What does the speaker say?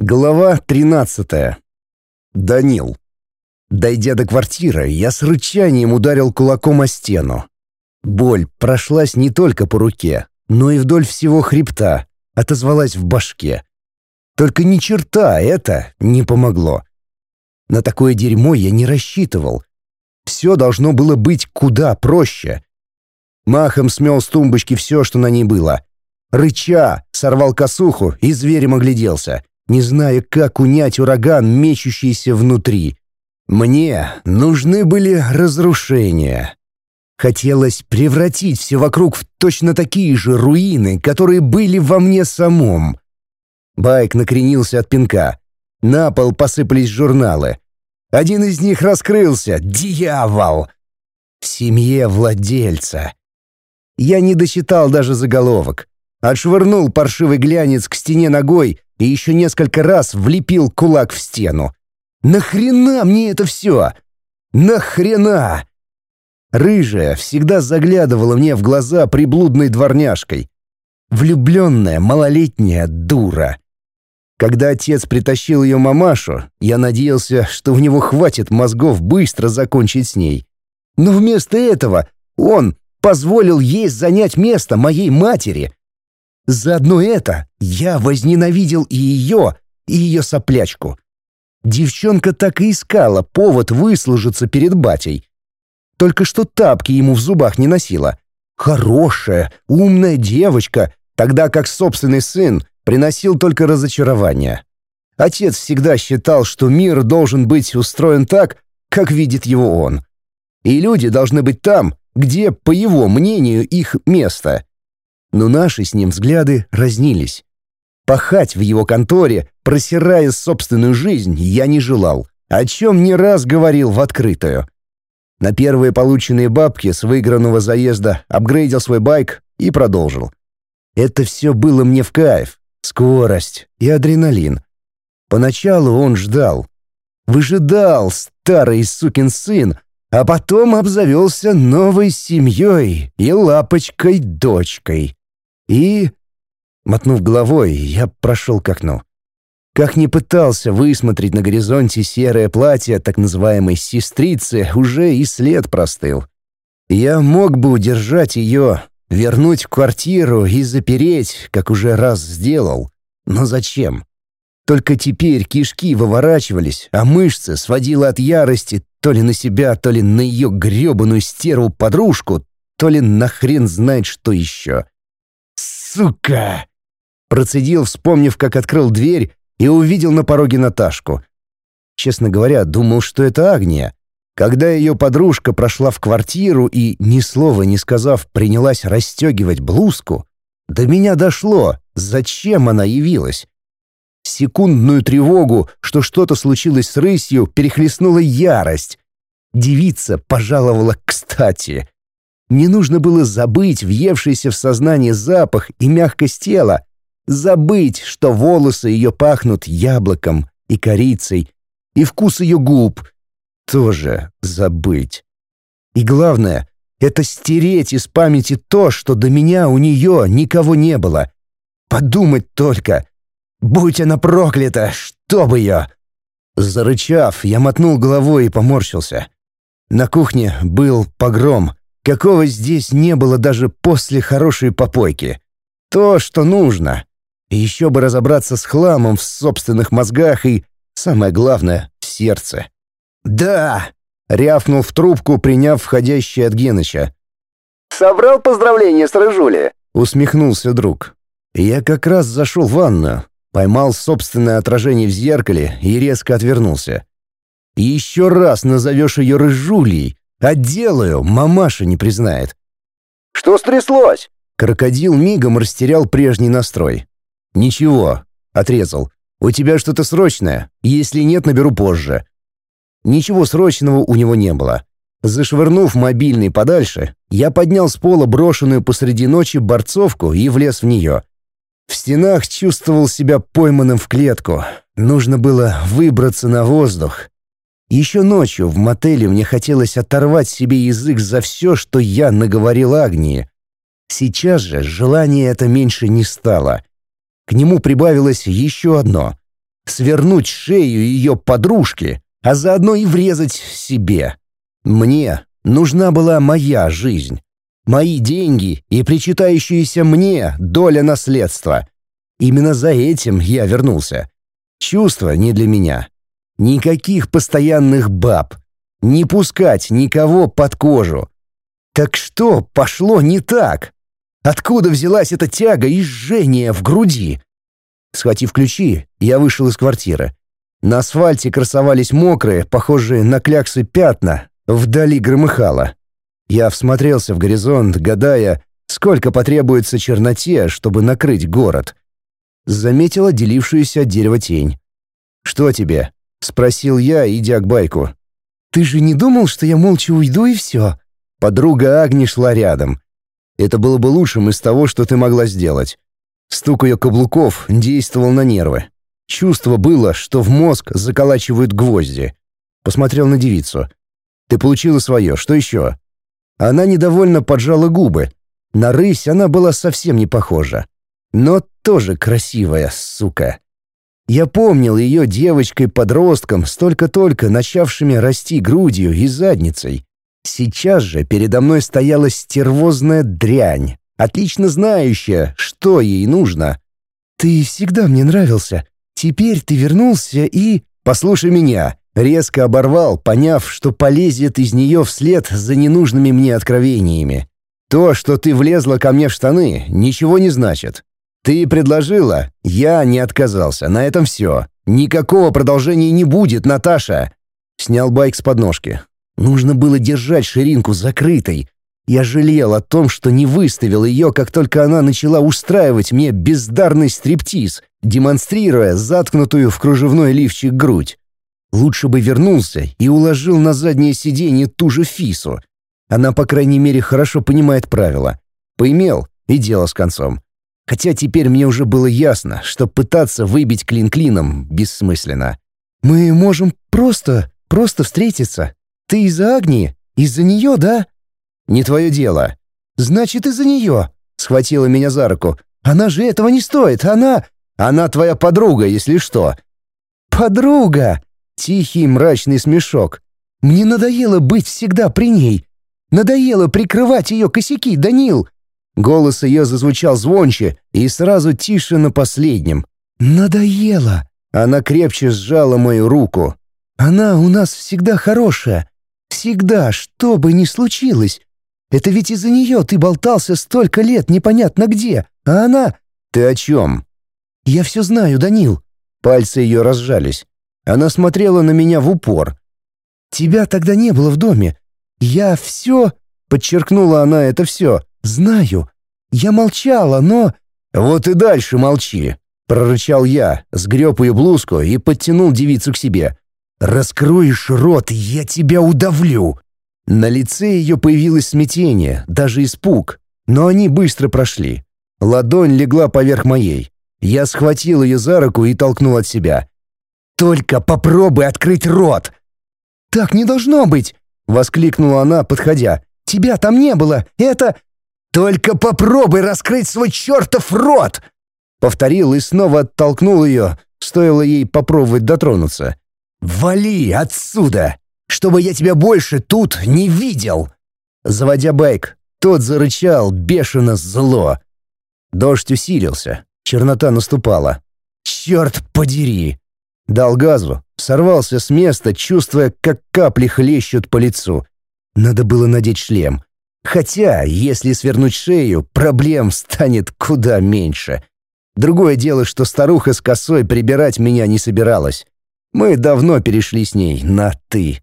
Глава 13. Данил. Дойдя до квартиры, я с рычанием ударил кулаком о стену. Боль прошлась не только по руке, но и вдоль всего хребта, отозвалась в башке. Только ни черта это не помогло. На такое дерьмо я не рассчитывал. Все должно было быть куда проще. Махом смел с тумбочки все, что на ней было. Рыча, сорвал косуху и зверем огляделся не зная, как унять ураган, мечущийся внутри. Мне нужны были разрушения. Хотелось превратить все вокруг в точно такие же руины, которые были во мне самом. Байк накренился от пинка. На пол посыпались журналы. Один из них раскрылся. Дьявол! В семье владельца. Я не досчитал даже заголовок. Отшвырнул паршивый глянец к стене ногой и еще несколько раз влепил кулак в стену. «Нахрена мне это все? Нахрена?» Рыжая всегда заглядывала мне в глаза приблудной дворняжкой. Влюбленная малолетняя дура. Когда отец притащил ее мамашу, я надеялся, что у него хватит мозгов быстро закончить с ней. Но вместо этого он позволил ей занять место моей матери — Заодно это я возненавидел и ее, и ее соплячку. Девчонка так и искала повод выслужиться перед батей. Только что тапки ему в зубах не носила. Хорошая, умная девочка, тогда как собственный сын приносил только разочарование. Отец всегда считал, что мир должен быть устроен так, как видит его он. И люди должны быть там, где, по его мнению, их место но наши с ним взгляды разнились. Пахать в его конторе, просирая собственную жизнь, я не желал, о чем не раз говорил в открытую. На первые полученные бабки с выигранного заезда апгрейдил свой байк и продолжил. Это все было мне в кайф, скорость и адреналин. Поначалу он ждал. Выжидал, старый сукин сын, а потом обзавелся новой семьей и лапочкой-дочкой. И... Мотнув головой, я прошел к окну. Как ни пытался высмотреть на горизонте серое платье так называемой «сестрицы», уже и след простыл. Я мог бы удержать ее, вернуть в квартиру и запереть, как уже раз сделал. Но зачем? Только теперь кишки выворачивались, а мышцы сводило от ярости то ли на себя, то ли на ее гребаную стерву-подружку, то ли на хрен знает что еще. «Сука!» Процедил, вспомнив, как открыл дверь и увидел на пороге Наташку. Честно говоря, думал, что это Агния. Когда ее подружка прошла в квартиру и, ни слова не сказав, принялась расстегивать блузку, до меня дошло, зачем она явилась. Секундную тревогу, что что-то случилось с рысью, перехлестнула ярость. Девица пожаловала кстати. Не нужно было забыть въевшийся в сознание запах и мягкость тела, забыть, что волосы ее пахнут яблоком и корицей, и вкус ее губ тоже забыть. И главное — это стереть из памяти то, что до меня у нее никого не было. Подумать только. Будь она проклята, чтоб ее! Зарычав, я мотнул головой и поморщился. На кухне был погром — какого здесь не было даже после хорошей попойки. То, что нужно. И еще бы разобраться с хламом в собственных мозгах и, самое главное, в сердце. «Да!» — рявкнул в трубку, приняв входящий от Геныча. «Собрал поздравления с Рыжули?» — усмехнулся друг. Я как раз зашел в ванную, поймал собственное отражение в зеркале и резко отвернулся. «Еще раз назовешь ее Рыжулей, Отделаю, мамаша не признает. Что стряслось? Крокодил мигом растерял прежний настрой. Ничего, отрезал. У тебя что-то срочное? Если нет, наберу позже. Ничего срочного у него не было. Зашвырнув мобильный подальше, я поднял с пола брошенную посреди ночи борцовку и влез в нее. В стенах чувствовал себя пойманным в клетку. Нужно было выбраться на воздух, еще ночью в мотеле мне хотелось оторвать себе язык за все, что я наговорил Агнии. Сейчас же желание это меньше не стало. К нему прибавилось еще одно. Свернуть шею ее подружки, а заодно и врезать себе. Мне нужна была моя жизнь. Мои деньги и причитающаяся мне доля наследства. Именно за этим я вернулся. Чувство не для меня. Никаких постоянных баб. Не пускать никого под кожу. Так что пошло не так? Откуда взялась эта тяга и жжение в груди? Схватив ключи, я вышел из квартиры. На асфальте красовались мокрые, похожие на кляксы пятна, вдали громыхало. Я всмотрелся в горизонт, гадая, сколько потребуется черноте, чтобы накрыть город. Заметил отделившуюся от дерева тень. «Что тебе?» — спросил я, идя к байку. «Ты же не думал, что я молча уйду и все?» Подруга Агни шла рядом. Это было бы лучшим из того, что ты могла сделать. Стук ее каблуков действовал на нервы. Чувство было, что в мозг заколачивают гвозди. Посмотрел на девицу. «Ты получила свое, что еще?» Она недовольно поджала губы. На рысь она была совсем не похожа. Но тоже красивая, сука. Я помнил ее девочкой-подростком, столько-только начавшими расти грудью и задницей. Сейчас же передо мной стояла стервозная дрянь, отлично знающая, что ей нужно. «Ты всегда мне нравился. Теперь ты вернулся и...» «Послушай меня!» Резко оборвал, поняв, что полезет из нее вслед за ненужными мне откровениями. «То, что ты влезла ко мне в штаны, ничего не значит. Ты предложила, я не отказался, на этом все. Никакого продолжения не будет, Наташа!» Снял байк с подножки. Нужно было держать ширинку закрытой. Я жалел о том, что не выставил ее, как только она начала устраивать мне бездарный стриптиз, демонстрируя заткнутую в кружевной лифчик грудь. Лучше бы вернулся и уложил на заднее сиденье ту же Фису. Она, по крайней мере, хорошо понимает правила. Поимел, и дело с концом. Хотя теперь мне уже было ясно, что пытаться выбить клин клином бессмысленно. «Мы можем просто, просто встретиться», ты из-за Агнии? Из-за нее, да?» «Не твое дело». «Значит, из-за нее», — схватила меня за руку. «Она же этого не стоит, она...» «Она твоя подруга, если что». «Подруга!» — тихий мрачный смешок. «Мне надоело быть всегда при ней. Надоело прикрывать ее косяки, Данил!» Голос ее зазвучал звонче и сразу тише на последнем. «Надоело!» Она крепче сжала мою руку. «Она у нас всегда хорошая. Всегда, что бы ни случилось. Это ведь из-за нее ты болтался столько лет непонятно где, а она... Ты о чем? Я все знаю, Данил. Пальцы ее разжались. Она смотрела на меня в упор. Тебя тогда не было в доме. Я все... Подчеркнула она это все. Знаю. Я молчала, но... Вот и дальше молчи. Прорычал я, сгреб ее блузку и подтянул девицу к себе. «Раскроешь рот, я тебя удавлю!» На лице ее появилось смятение, даже испуг, но они быстро прошли. Ладонь легла поверх моей. Я схватил ее за руку и толкнул от себя. «Только попробуй открыть рот!» «Так не должно быть!» — воскликнула она, подходя. «Тебя там не было! Это...» «Только попробуй раскрыть свой чертов рот!» Повторил и снова оттолкнул ее, стоило ей попробовать дотронуться. «Вали отсюда, чтобы я тебя больше тут не видел!» Заводя байк, тот зарычал бешено зло. Дождь усилился, чернота наступала. «Черт подери!» Дал газу, сорвался с места, чувствуя, как капли хлещут по лицу. Надо было надеть шлем. Хотя, если свернуть шею, проблем станет куда меньше. Другое дело, что старуха с косой прибирать меня не собиралась. Мы давно перешли с ней на «ты».